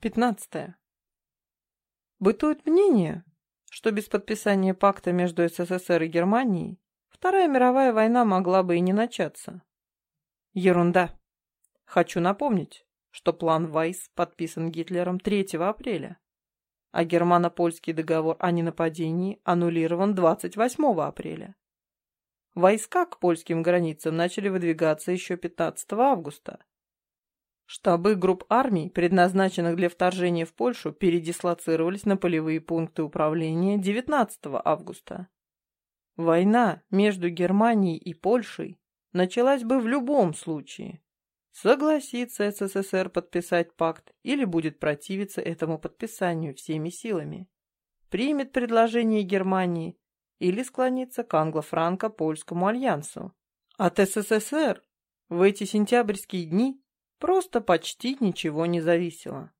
15. Бытует мнение, что без подписания пакта между СССР и Германией Вторая мировая война могла бы и не начаться. Ерунда. Хочу напомнить, что план Вайс подписан Гитлером 3 апреля, а германо-польский договор о ненападении аннулирован 28 апреля. Войска к польским границам начали выдвигаться еще 15 августа. Штабы групп армий, предназначенных для вторжения в Польшу, передислоцировались на полевые пункты управления 19 августа. Война между Германией и Польшей началась бы в любом случае. Согласится СССР подписать пакт или будет противиться этому подписанию всеми силами. Примет предложение Германии или склонится к англо-франко-польскому альянсу. От СССР в эти сентябрьские дни просто почти ничего не зависело.